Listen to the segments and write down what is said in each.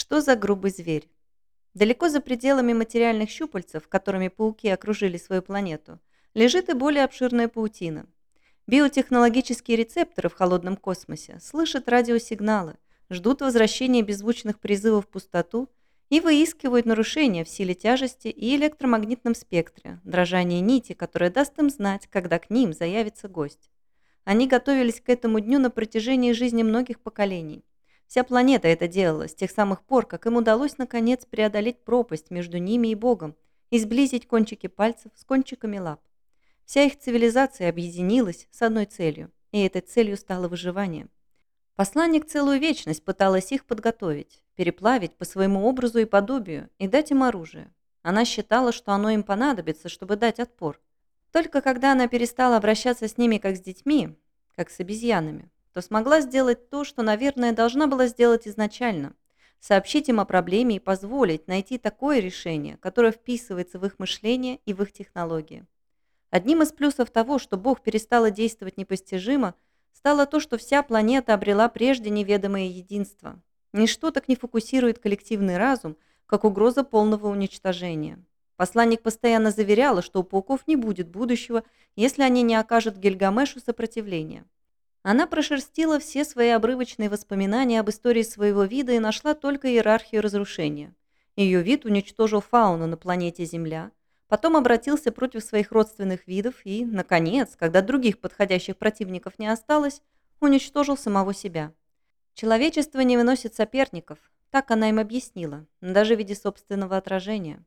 Что за грубый зверь? Далеко за пределами материальных щупальцев, которыми пауки окружили свою планету, лежит и более обширная паутина. Биотехнологические рецепторы в холодном космосе слышат радиосигналы, ждут возвращения беззвучных призывов в пустоту и выискивают нарушения в силе тяжести и электромагнитном спектре, дрожание нити, которое даст им знать, когда к ним заявится гость. Они готовились к этому дню на протяжении жизни многих поколений. Вся планета это делала с тех самых пор, как им удалось наконец преодолеть пропасть между ними и Богом и сблизить кончики пальцев с кончиками лап. Вся их цивилизация объединилась с одной целью, и этой целью стало выживание. Посланник целую вечность пыталась их подготовить, переплавить по своему образу и подобию и дать им оружие. Она считала, что оно им понадобится, чтобы дать отпор. Только когда она перестала обращаться с ними как с детьми, как с обезьянами, то смогла сделать то, что, наверное, должна была сделать изначально. Сообщить им о проблеме и позволить найти такое решение, которое вписывается в их мышление и в их технологии. Одним из плюсов того, что Бог перестала действовать непостижимо, стало то, что вся планета обрела прежде неведомое единство. Ничто так не фокусирует коллективный разум, как угроза полного уничтожения. Посланник постоянно заверяла, что у пауков не будет будущего, если они не окажут Гильгамешу сопротивления. Она прошерстила все свои обрывочные воспоминания об истории своего вида и нашла только иерархию разрушения. Ее вид уничтожил фауну на планете Земля, потом обратился против своих родственных видов и, наконец, когда других подходящих противников не осталось, уничтожил самого себя. Человечество не выносит соперников, так она им объяснила, даже в виде собственного отражения.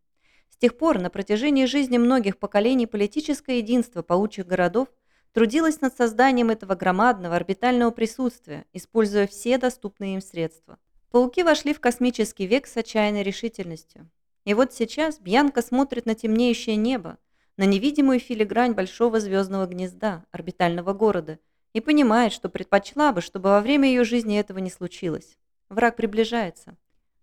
С тех пор на протяжении жизни многих поколений политическое единство паучьих городов – трудилась над созданием этого громадного орбитального присутствия, используя все доступные им средства. Пауки вошли в космический век с отчаянной решительностью. И вот сейчас Бьянка смотрит на темнеющее небо, на невидимую филигрань большого звездного гнезда, орбитального города, и понимает, что предпочла бы, чтобы во время ее жизни этого не случилось. Враг приближается.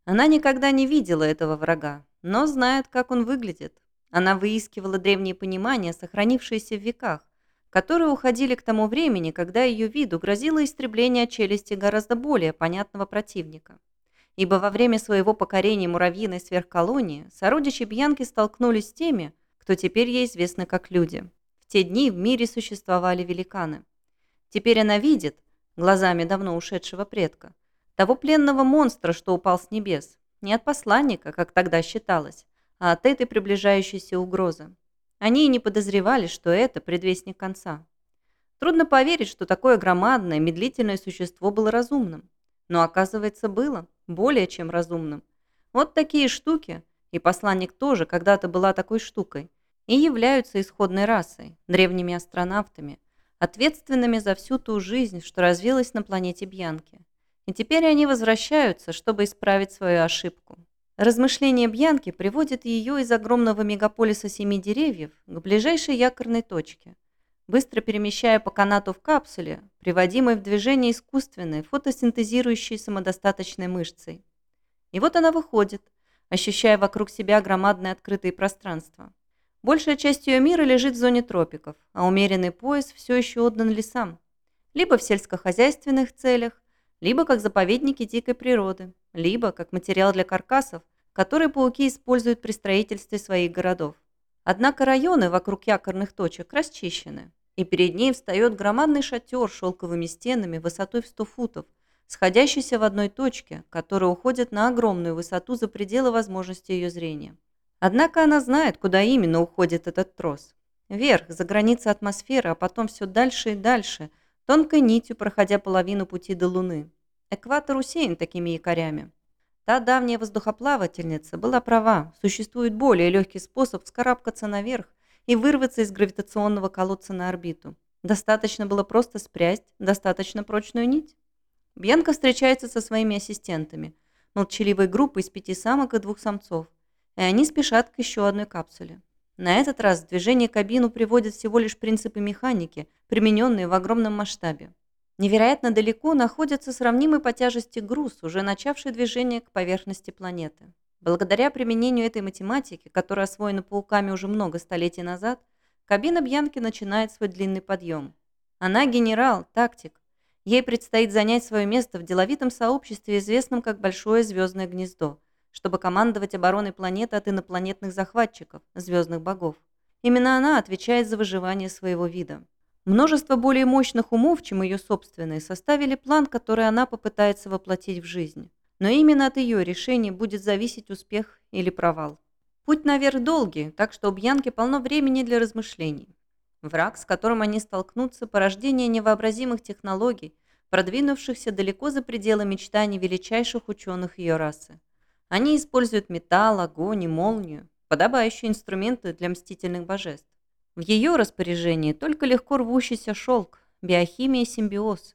Она никогда не видела этого врага, но знает, как он выглядит. Она выискивала древние понимания, сохранившиеся в веках, которые уходили к тому времени, когда ее виду грозило истребление челюсти гораздо более понятного противника. Ибо во время своего покорения муравьиной сверхколонии сородичи Бьянки столкнулись с теми, кто теперь ей известны как люди. В те дни в мире существовали великаны. Теперь она видит, глазами давно ушедшего предка, того пленного монстра, что упал с небес, не от посланника, как тогда считалось, а от этой приближающейся угрозы. Они и не подозревали, что это предвестник конца. Трудно поверить, что такое громадное, медлительное существо было разумным. Но оказывается, было более чем разумным. Вот такие штуки, и посланник тоже когда-то была такой штукой, и являются исходной расой, древними астронавтами, ответственными за всю ту жизнь, что развилась на планете Бьянки. И теперь они возвращаются, чтобы исправить свою ошибку. Размышление Бьянки приводит ее из огромного мегаполиса семи деревьев к ближайшей якорной точке, быстро перемещая по канату в капсуле, приводимой в движение искусственной, фотосинтезирующей самодостаточной мышцей. И вот она выходит, ощущая вокруг себя громадное открытое пространство. Большая часть ее мира лежит в зоне тропиков, а умеренный пояс все еще отдан лесам. Либо в сельскохозяйственных целях, либо как заповедники дикой природы, либо как материал для каркасов, который пауки используют при строительстве своих городов. Однако районы вокруг якорных точек расчищены, и перед ней встает громадный шатер с шелковыми стенами высотой в 100 футов, сходящийся в одной точке, которая уходит на огромную высоту за пределы возможности ее зрения. Однако она знает, куда именно уходит этот трос. Вверх, за границы атмосферы, а потом все дальше и дальше, тонкой нитью проходя половину пути до Луны. Экватор усеян такими якорями. Та давняя воздухоплавательница была права. Существует более легкий способ вскарабкаться наверх и вырваться из гравитационного колодца на орбиту. Достаточно было просто спрясть достаточно прочную нить. Бьянка встречается со своими ассистентами, молчаливой группой из пяти самок и двух самцов, и они спешат к еще одной капсуле. На этот раз движение кабину приводят всего лишь принципы механики, примененные в огромном масштабе. Невероятно далеко находится сравнимый по тяжести груз, уже начавший движение к поверхности планеты. Благодаря применению этой математики, которая освоена пауками уже много столетий назад, кабина Бьянки начинает свой длинный подъем. Она генерал, тактик. Ей предстоит занять свое место в деловитом сообществе, известном как Большое звездное гнездо, чтобы командовать обороной планеты от инопланетных захватчиков, звездных богов. Именно она отвечает за выживание своего вида. Множество более мощных умов, чем ее собственные, составили план, который она попытается воплотить в жизнь. Но именно от ее решения будет зависеть успех или провал. Путь наверх долгий, так что у Бьянки полно времени для размышлений. Враг, с которым они столкнутся, порождение невообразимых технологий, продвинувшихся далеко за пределы мечтаний величайших ученых ее расы. Они используют металл, огонь и молнию, подобающие инструменты для мстительных божеств. В ее распоряжении только легко рвущийся шелк, биохимия симбиоз,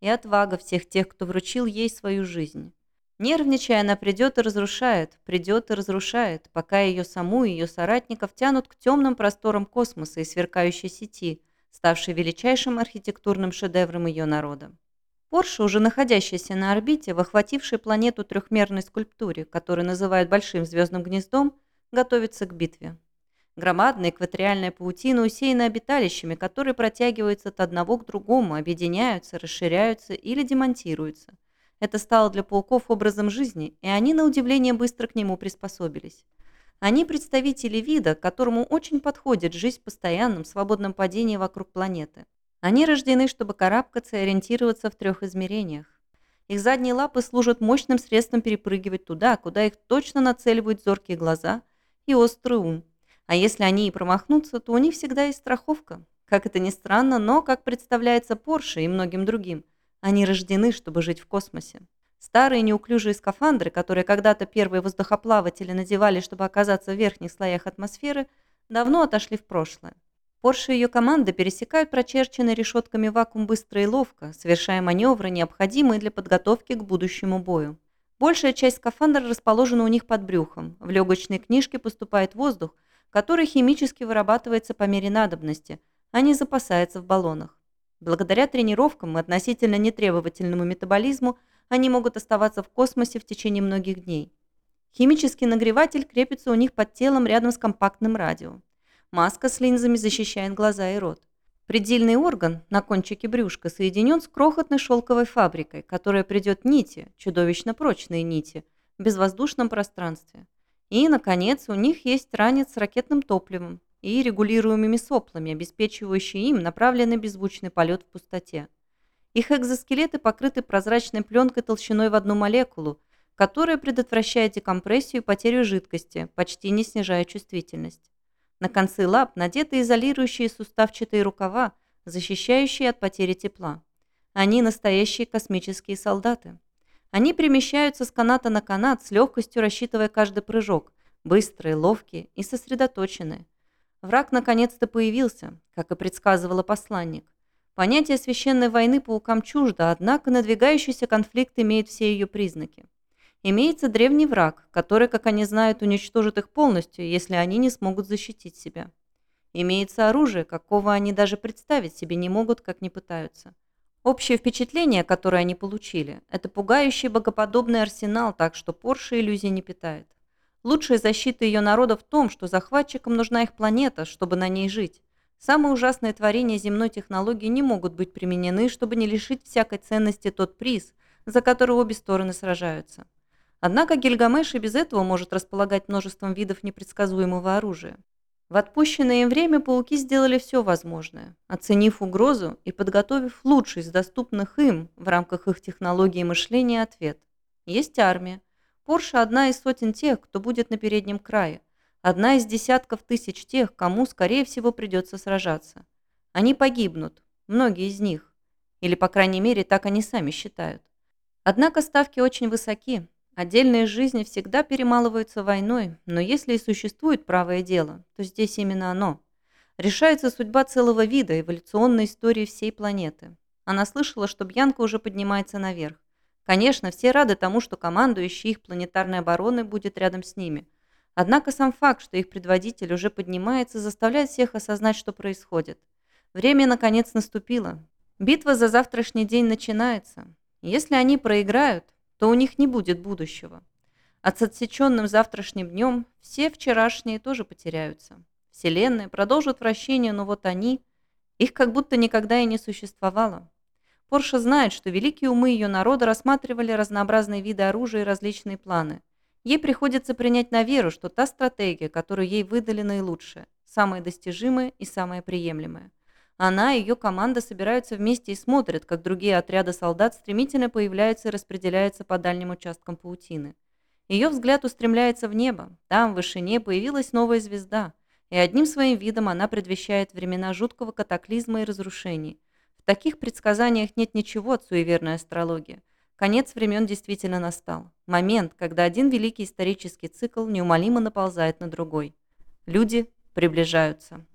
и отвага всех тех, кто вручил ей свою жизнь. Нервничая, она придет и разрушает, придет и разрушает, пока ее саму и ее соратников тянут к темным просторам космоса и сверкающей сети, ставшей величайшим архитектурным шедевром ее народа. Порше, уже находящийся на орбите, в охватившей планету трехмерной скульптуре, которую называют Большим звездным гнездом, готовится к битве. Громадная экваториальная паутина усеяна обиталищами, которые протягиваются от одного к другому, объединяются, расширяются или демонтируются. Это стало для пауков образом жизни, и они, на удивление, быстро к нему приспособились. Они представители вида, которому очень подходит жизнь в постоянном свободном падении вокруг планеты. Они рождены, чтобы карабкаться и ориентироваться в трех измерениях. Их задние лапы служат мощным средством перепрыгивать туда, куда их точно нацеливают зоркие глаза – и острый ум. А если они и промахнутся, то у них всегда есть страховка. Как это ни странно, но, как представляется Порше и многим другим, они рождены, чтобы жить в космосе. Старые неуклюжие скафандры, которые когда-то первые воздухоплаватели надевали, чтобы оказаться в верхних слоях атмосферы, давно отошли в прошлое. Порше и ее команда пересекают прочерченный решетками вакуум быстро и ловко, совершая маневры, необходимые для подготовки к будущему бою. Большая часть скафандра расположена у них под брюхом. В легочные книжки поступает воздух, который химически вырабатывается по мере надобности, а не запасается в баллонах. Благодаря тренировкам и относительно нетребовательному метаболизму они могут оставаться в космосе в течение многих дней. Химический нагреватель крепится у них под телом рядом с компактным радио. Маска с линзами защищает глаза и рот. Предельный орган на кончике брюшка соединен с крохотной шелковой фабрикой, которая придет нити, чудовищно прочные нити, в безвоздушном пространстве. И, наконец, у них есть ранец с ракетным топливом и регулируемыми соплами, обеспечивающие им направленный беззвучный полет в пустоте. Их экзоскелеты покрыты прозрачной пленкой толщиной в одну молекулу, которая предотвращает декомпрессию и потерю жидкости, почти не снижая чувствительность. На концы лап надеты изолирующие суставчатые рукава, защищающие от потери тепла. Они настоящие космические солдаты. Они перемещаются с каната на канат, с легкостью рассчитывая каждый прыжок, быстрые, ловкие и сосредоточенные. Враг наконец-то появился, как и предсказывала посланник. Понятие священной войны паукам чуждо, однако надвигающийся конфликт имеет все ее признаки. Имеется древний враг, который, как они знают, уничтожит их полностью, если они не смогут защитить себя. Имеется оружие, какого они даже представить себе не могут, как не пытаются. Общее впечатление, которое они получили, это пугающий богоподобный арсенал, так что Порше иллюзий не питает. Лучшая защита ее народа в том, что захватчикам нужна их планета, чтобы на ней жить. Самые ужасные творения земной технологии не могут быть применены, чтобы не лишить всякой ценности тот приз, за который обе стороны сражаются. Однако Гильгамеш и без этого может располагать множеством видов непредсказуемого оружия. В отпущенное им время пауки сделали все возможное, оценив угрозу и подготовив лучший из доступных им в рамках их технологии мышления ответ. Есть армия. Порше – одна из сотен тех, кто будет на переднем крае. Одна из десятков тысяч тех, кому, скорее всего, придется сражаться. Они погибнут, многие из них. Или, по крайней мере, так они сами считают. Однако ставки очень высоки, Отдельные жизни всегда перемалываются войной, но если и существует правое дело, то здесь именно оно. Решается судьба целого вида, эволюционной истории всей планеты. Она слышала, что Бьянка уже поднимается наверх. Конечно, все рады тому, что командующий их планетарной обороной будет рядом с ними. Однако сам факт, что их предводитель уже поднимается, заставляет всех осознать, что происходит. Время, наконец, наступило. Битва за завтрашний день начинается. Если они проиграют, то у них не будет будущего. А с отсеченным завтрашним днем все вчерашние тоже потеряются. Вселенная продолжит вращение, но вот они, их как будто никогда и не существовало. Порша знает, что великие умы ее народа рассматривали разнообразные виды оружия и различные планы. Ей приходится принять на веру, что та стратегия, которую ей выдали наилучшая, самая достижимая и самая приемлемая. Она и ее команда собираются вместе и смотрят, как другие отряды солдат стремительно появляются и распределяются по дальним участкам паутины. Ее взгляд устремляется в небо. Там, в вышине, появилась новая звезда, и одним своим видом она предвещает времена жуткого катаклизма и разрушений – в таких предсказаниях нет ничего от суеверной астрологии. Конец времен действительно настал. Момент, когда один великий исторический цикл неумолимо наползает на другой. Люди приближаются.